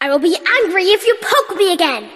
I will be angry if you poke me again.